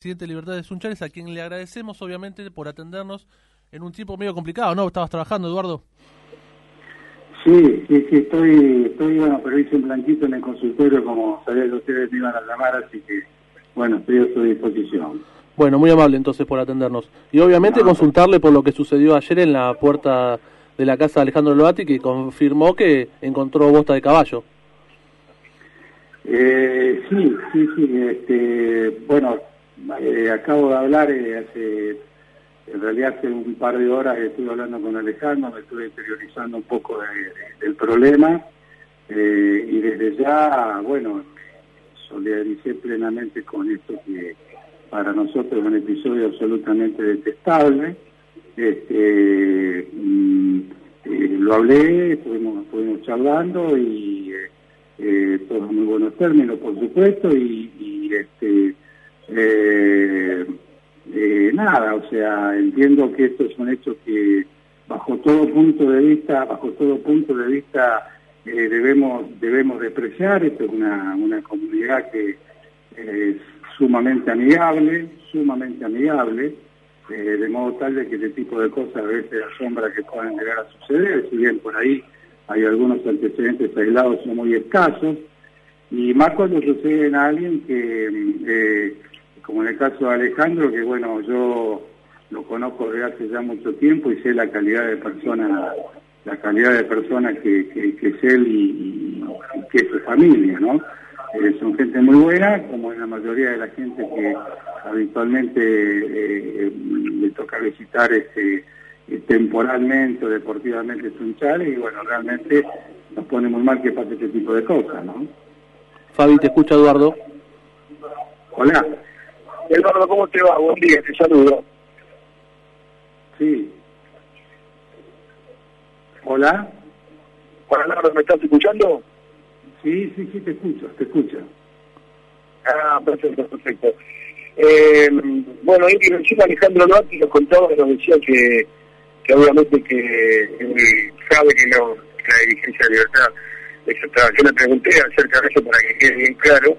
presidente de Libertad de Sunchales, a quien le agradecemos obviamente por atendernos en un tiempo medio complicado, ¿no? Estabas trabajando, Eduardo. Sí, sí, sí, estoy, estoy bueno, pero hice un blanquito en el consultorio como sabía que ustedes me iban a llamar, así que, bueno, estoy a su disposición. Bueno, muy amable entonces por atendernos. Y obviamente consultarle por lo que sucedió ayer en la puerta de la casa de Alejandro Loati, que confirmó que encontró bosta de caballo. Eh, sí, sí, sí, este, bueno, eh, acabo de hablar eh, hace, en realidad hace un par de horas estuve hablando con Alejandro, me estuve interiorizando un poco del problema eh, y desde ya, bueno, solidaricé plenamente con esto que para nosotros es un episodio absolutamente detestable. Este, mm, lo hablé, estuvimos, estuvimos charlando y todos muy buenos términos, por supuesto, y, eh, eh, nada, o sea, entiendo que esto es un hecho que bajo todo punto de vista, bajo todo punto de vista eh, debemos debemos despreciar. Esto es una, una comunidad que es sumamente amigable, sumamente amigable, eh, de modo tal de que este tipo de cosas a veces asombra que puedan llegar a suceder, si bien por ahí hay algunos antecedentes aislados son muy escasos, y más cuando sucede en alguien que eh, como en el caso de Alejandro, que bueno, yo lo conozco desde hace ya mucho tiempo y sé la calidad de persona, la calidad de persona que, es él y, que es su familia, ¿no? Eh, son gente muy buena, como en la mayoría de la gente que habitualmente eh, le toca visitar este temporalmente o deportivamente Sunchales y bueno, realmente nos pone muy mal que pase este tipo de cosas, ¿no? Fabi, te escucha Eduardo. Hola. Eduardo, ¿cómo te va? Buen día, te saludo. Sí. Hola. Hola, Eduardo, ¿me estás escuchando? Sí, sí, sí, te escucho, te escucho. Ah, perfecto, perfecto. Eh, bueno, y encima Alejandro Loati nos contaba, nos decía que, que obviamente que él sabe que no, que la dirigencia de libertad, eso yo le pregunté acerca de eso para que quede bien claro,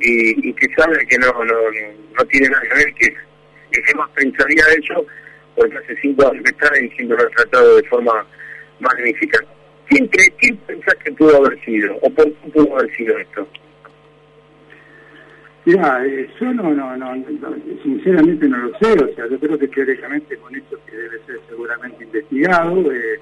y, que sabe que no, no, no tiene nada que ver, que, que más pensaría eso, porque hace cinco años que está diciendo lo ha tratado de forma magnífica. ¿Quién, ¿Quién pensás que pudo haber sido? ¿O por qué pudo haber sido esto? Mira, eh, yo no, no, no, sinceramente no lo sé, o sea, yo creo que teóricamente con esto que debe ser seguramente investigado, eh,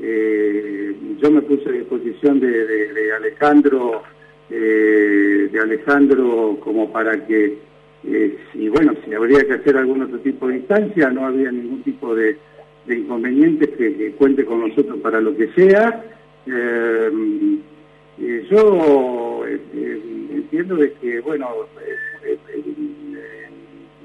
eh, yo me puse a disposición de, de Alejandro eh, de Alejandro como para que, eh, si bueno, si habría que hacer algún otro tipo de instancia, no había ningún tipo de, de inconvenientes que, cuente con nosotros para lo que sea. Eh, yo entiendo de que, bueno,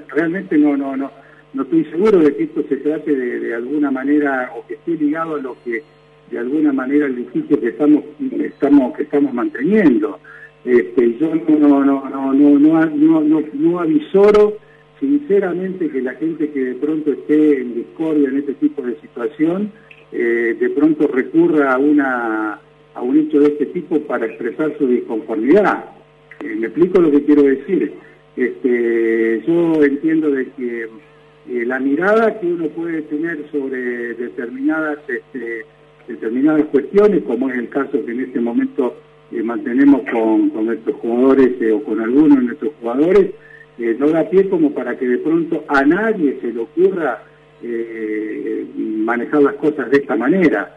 realmente no, no, no, no estoy seguro de que esto se trate de, de alguna manera o que esté ligado a lo que de alguna manera el edificio que estamos estamos que estamos manteniendo. Este, yo no no no no no no no, no avisoro sinceramente que la gente que de pronto esté en discordia en este tipo de situación eh, de pronto recurra a una a un hecho de este tipo para expresar su disconformidad. Eh, me explico lo que quiero decir. Este, yo entiendo de que eh, la mirada que uno puede tener sobre determinadas este, determinadas cuestiones, como es el caso que en este momento eh, mantenemos con, nuestros jugadores eh, o con algunos de nuestros jugadores, eh, no da pie como para que de pronto a nadie se le ocurra manejar las cosas de esta manera.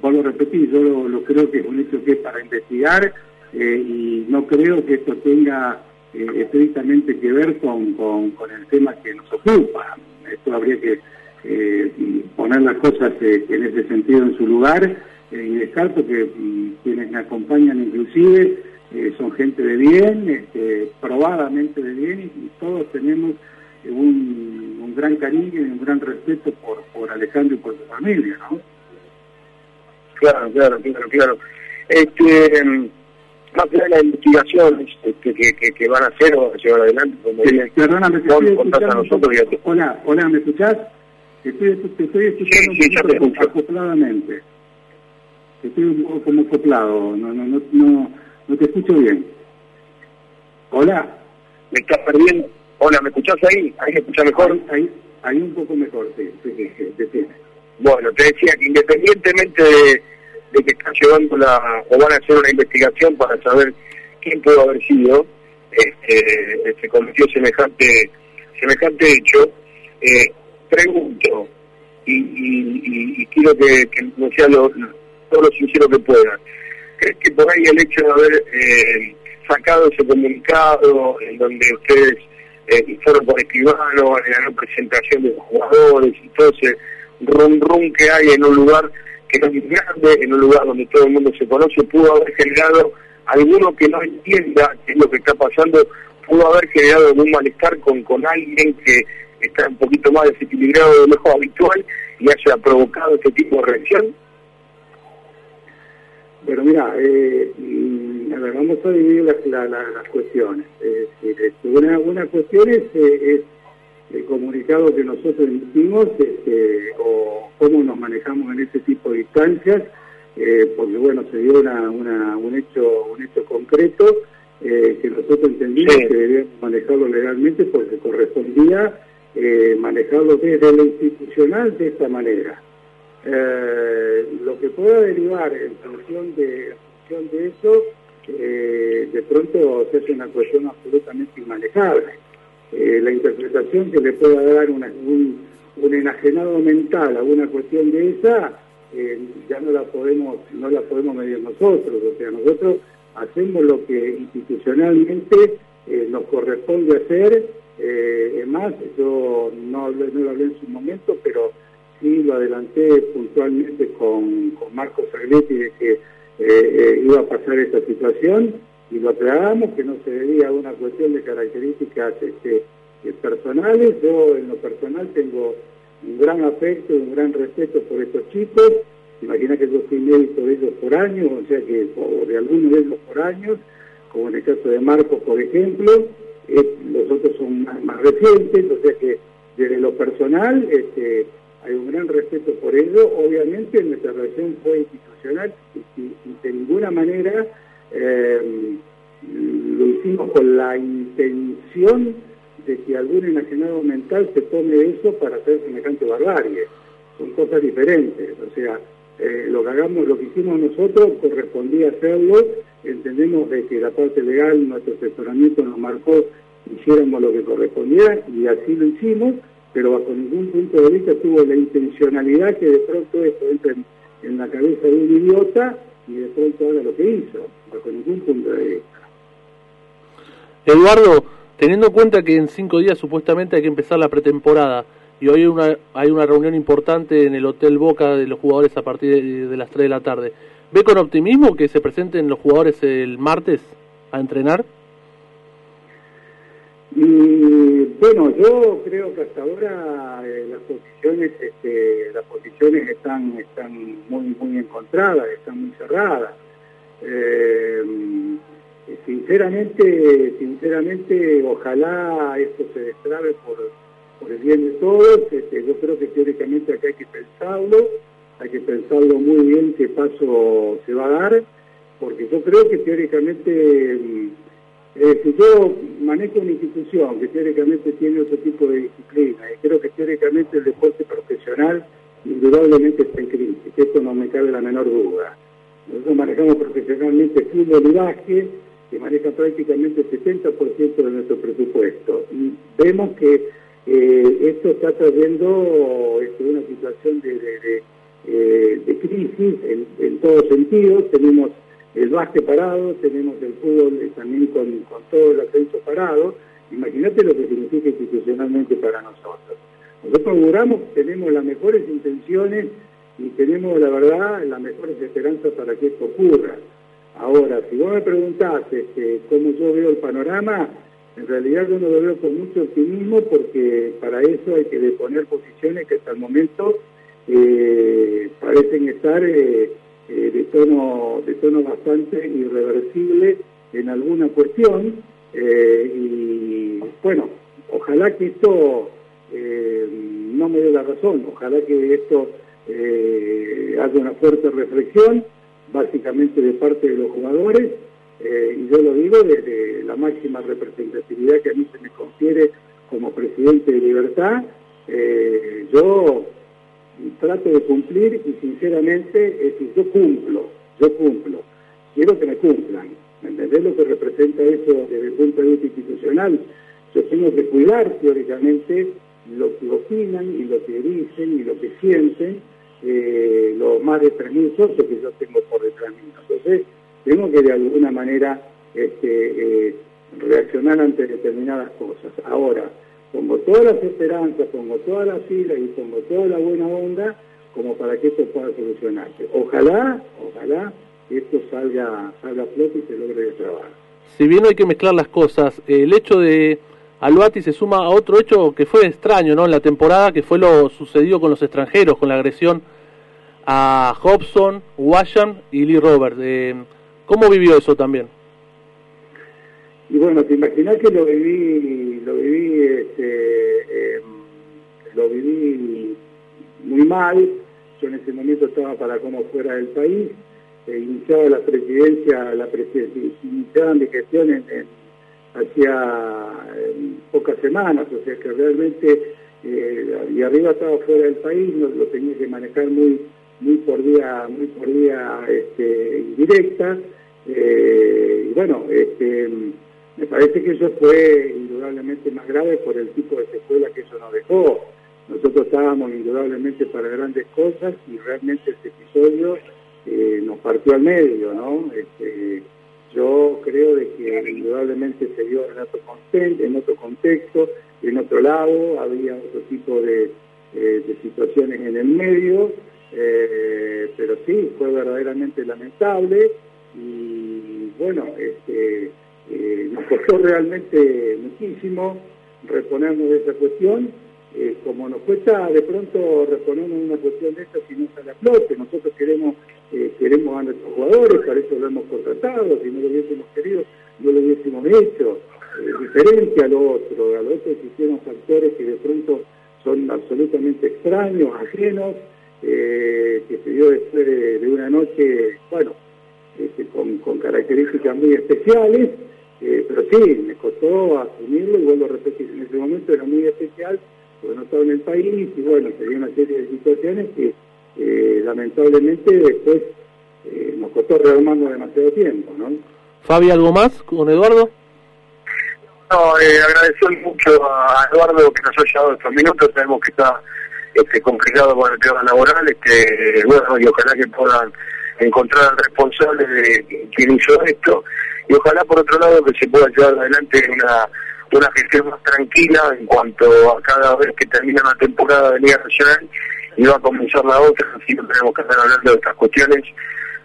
vuelvo a repetir, yo lo, creo que es un hecho que es para investigar y no creo que esto tenga estrictamente que ver con, con, con el tema que nos ocupa. Esto habría que eh, poner las cosas eh, en ese sentido en su lugar eh, y descarto que quienes me acompañan inclusive son gente de bien, este, probadamente de bien y, todos tenemos un, gran cariño y un gran respeto por, por Alejandro y por su familia, ¿no? Claro, claro, claro, claro. Este, más allá de las investigaciones que, que, que, van a hacer o a llevar adelante, como perdóname, Hola, hola, ¿me escuchás? Te estoy, te estoy escuchando un poco acopladamente. Te estoy un poco como acoplado, no, no, no, no, no te escucho bien. Hola. me está perdiendo. Hola, ¿me escuchás ahí? ¿Ahí me escuchás mejor? Ahí, ahí un poco mejor, sí, sí, sí, Bueno, te decía que independientemente de, que están llevando la, o van a hacer una investigación para saber quién pudo haber sido, este, este cometió semejante, semejante hecho, eh, pregunto, y, quiero que, que sea lo, todo lo sincero que pueda. ¿Crees que por ahí el hecho de haber eh, sacado ese comunicado en donde ustedes eh, fueron por escribano en la presentación de los jugadores y todo ese rum rum que hay en un lugar que no es grande, en un lugar donde todo el mundo se conoce, pudo haber generado alguno que no entienda qué es lo que está pasando, pudo haber generado algún malestar con, con alguien que está un poquito más desequilibrado de lo mejor habitual y haya provocado este tipo de reacción? Bueno, mira, eh, mm, vamos a dividir las, cuestiones. Este, una, una cuestión es, eh, el comunicado que nosotros emitimos este, o cómo nos manejamos en ese tipo de instancias, eh, porque bueno, se dio una, un hecho un hecho concreto que nosotros entendimos que debíamos manejarlo legalmente porque correspondía eh, manejarlo desde lo institucional de esta manera. Eh, lo que pueda derivar en función de, función de eso, eh, de pronto hace una cuestión absolutamente inmanejable. Eh, la interpretación que le pueda dar un, un, enajenado mental a una cuestión de esa, ya no la podemos no la podemos medir nosotros. O sea, nosotros hacemos lo que institucionalmente nos corresponde hacer eh, es más, yo no, no lo hablé en su momento, pero sí lo adelanté puntualmente con, con Agletti de que eh, iba a pasar esta situación y lo aclaramos que no se debía a una cuestión de características este, personales. Yo en lo personal tengo un gran afecto, un gran respeto por estos chicos. Imagina que yo fui médico de ellos por años, o sea que, o de algunos de ellos por años, como en el caso de Marcos, por ejemplo, eh, los otros son más, recientes, o sea que desde lo personal este, hay un gran respeto por ello. Obviamente nuestra relación fue institucional y, de ninguna manera eh, lo hicimos con la intención de que algún enajenado mental se tome eso para hacer semejante barbarie. Son cosas diferentes, o sea, eh, lo que hagamos, lo que hicimos nosotros correspondía hacerlo, entendemos de que la parte legal, nuestro asesoramiento nos marcó hiciéramos lo que correspondía y así lo hicimos, pero bajo ningún punto de vista tuvo la intencionalidad que de pronto esto entre en, la cabeza de un idiota y de pronto haga lo que hizo, bajo ningún punto de vista. Eduardo, teniendo en cuenta que en cinco días supuestamente hay que empezar la pretemporada, y hoy una, hay una reunión importante en el Hotel Boca de los jugadores a partir de, las 3 de la tarde. ¿Ve con optimismo que se presenten los jugadores el martes a entrenar? Y bueno, yo creo que hasta ahora eh, las posiciones, este, las posiciones están, están muy, muy encontradas, están muy cerradas. Eh, sinceramente, sinceramente, ojalá esto se destrabe por por el bien de todos. Este, yo creo que teóricamente acá hay que pensarlo, hay que pensarlo muy bien qué paso se va a dar, porque yo creo que teóricamente, mm, eh, si yo manejo una institución que teóricamente tiene otro tipo de disciplina, y creo que teóricamente el deporte profesional indudablemente está en crisis, esto no me cabe la menor duda. Nosotros manejamos profesionalmente fútbol y básquet, que maneja prácticamente el 70% de nuestro presupuesto. Y vemos que eh, esto está trayendo este, una situación de, eh, crisis en, todos sentidos. Tenemos el básquet parado, tenemos el fútbol eh, también con, todo el ascenso parado. Imagínate lo que significa institucionalmente para nosotros. Nosotros auguramos tenemos las mejores intenciones y tenemos, la verdad, las mejores esperanzas para que esto ocurra. Ahora, si vos me preguntás este, cómo yo veo el panorama, en realidad yo no lo veo con mucho optimismo porque para eso hay que deponer posiciones que hasta el momento eh, parecen estar eh, eh, de tono de tono bastante irreversible en alguna cuestión y bueno ojalá que esto no me dé la razón ojalá que esto haga una fuerte reflexión básicamente de parte de los jugadores eh, y yo lo digo desde la máxima representatividad que a mí se me confiere como presidente de Libertad, eh, yo trato de cumplir y sinceramente, es yo cumplo, yo cumplo, quiero que me cumplan, ¿me entendés lo que representa eso desde el punto de vista institucional? Yo tengo que cuidar teóricamente lo que opinan y lo que dicen y lo que sienten eh, los más de 3.000 socios que yo tengo por detrás mío. Entonces, tengo que de alguna manera este, eh, reaccionar ante determinadas cosas. Ahora, pongo todas las esperanzas, pongo todas las filas y pongo toda la buena onda como para que esto pueda solucionarse. Ojalá, ojalá esto salga, salga a flote y se logre trabajar. Si bien hay que mezclar las cosas, el hecho de Aluati se suma a otro hecho que fue extraño ¿no? en la temporada, que fue lo sucedido con los extranjeros, con la agresión a Hobson, Washam y Lee Roberts. Eh, ¿Cómo vivió eso también? Y bueno, te imaginas que lo viví, lo viví, este, em, lo viví muy mal. Yo en ese momento estaba para como fuera del país. Eh, iniciaba la presidencia, la presidencia, iniciaban de gestión en, hacía pocas semanas, o sea que realmente eh, y arriba estaba fuera del país, no, lo tenía que manejar muy muy por vía muy por vía este, indirecta eh, y bueno este me parece que eso fue indudablemente más grave por el tipo de secuela que eso nos dejó. Nosotros estábamos indudablemente para grandes cosas y realmente este episodio eh, nos partió al medio, ¿no? Este, yo creo de que indudablemente se dio en otro, contexto, en otro contexto, en otro lado, había otro tipo de, eh, situaciones en el medio, eh, pero sí, fue verdaderamente lamentable y bueno, este eh, nos costó realmente muchísimo reponernos de esa cuestión, eh, como nos cuesta de pronto reponernos una cuestión de esta si no sale a flote. Nosotros queremos queremos a nuestros jugadores, para eso lo hemos contratado, si no lo hubiésemos querido, no lo hubiésemos hecho. diferente a lo otro, a lo otro existieron factores que de pronto son absolutamente extraños, ajenos, que se dio después de, una noche, bueno, este, con, con características muy especiales, eh, pero sí, me costó asumirlo y vuelvo a repetir, en ese momento era muy especial porque no estaba en el país y bueno, se dio una serie de situaciones que eh, lamentablemente después eh, nos costó rearmando demasiado tiempo, ¿no? Fabi, ¿algo más con Eduardo? No, eh, agradecer mucho a Eduardo que nos haya dado estos minutos, sabemos que está este, complicado con el tema laboral, este, bueno, y ojalá que puedan encontrar al responsable de quien hizo esto y ojalá por otro lado que se pueda llevar adelante una, una gestión más tranquila en cuanto a cada vez que termina una temporada de Liga Nacional y va a comenzar la otra, así no tenemos que estar hablando de estas cuestiones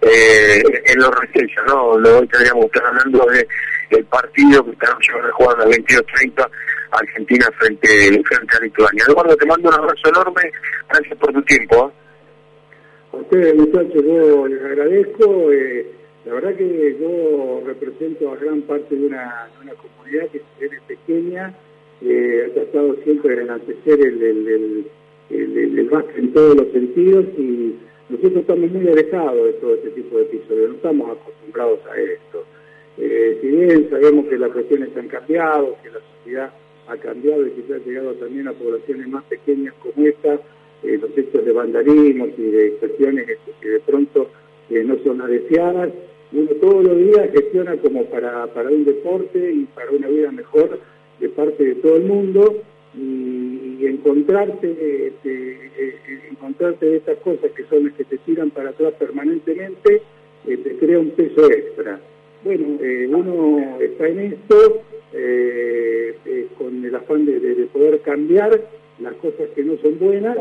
eh, en los recesos, ¿no? Hoy tendríamos que estar hablando de el partido que estamos llevando a jugar a las 22.30 Argentina frente, frente a Lituania. Eduardo, te mando un abrazo enorme, gracias por tu tiempo. ¿eh? A ustedes muchachos, yo les agradezco. Eh la verdad que yo represento a gran parte de una, comunidad que es pequeña, eh, ha tratado siempre de enaltecer el, el, el, en todos los sentidos y nosotros estamos muy alejados de todo este tipo de episodios, no estamos acostumbrados a esto. Eh, si bien sabemos que las cuestiones han cambiado, que la sociedad ha cambiado y que se ha llegado también a poblaciones más pequeñas como esta, eh, los hechos de vandalismo y de cuestiones que de pronto no son las deseadas, uno todos los días gestiona como para, para un deporte y para una vida mejor de parte de todo el mundo y, encontrarte, este, eh, encontrarte de estas cosas que son las que te tiran para atrás permanentemente, eh, te crea un peso extra. Bueno, eh, uno está en esto con el afán de, de, poder cambiar las cosas que no son buenas,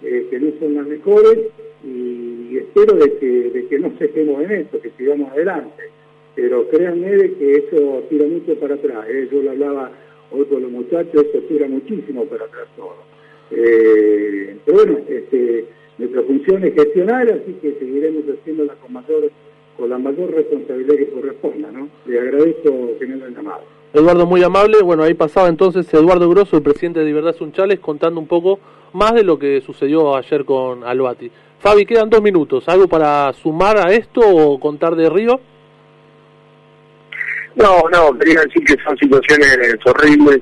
que no son las mejores, y espero de que, de que no se estemos en esto, que sigamos adelante. Pero créanme de que eso tira mucho para atrás. ¿eh? Yo lo hablaba hoy con los muchachos, eso tira muchísimo para atrás todo. Eh, pero bueno, este, nuestra función es gestionar, así que seguiremos haciéndola con mayor con la mayor responsabilidad que corresponda, ¿no? Le agradezco que me llamado. Eduardo, muy amable. Bueno, ahí pasaba entonces Eduardo Grosso, el presidente de Libertad Sunchales, contando un poco más de lo que sucedió ayer con Albati. Fabi, quedan dos minutos. ¿Algo para sumar a esto o contar de Río? No, no, quería decir que son situaciones horribles,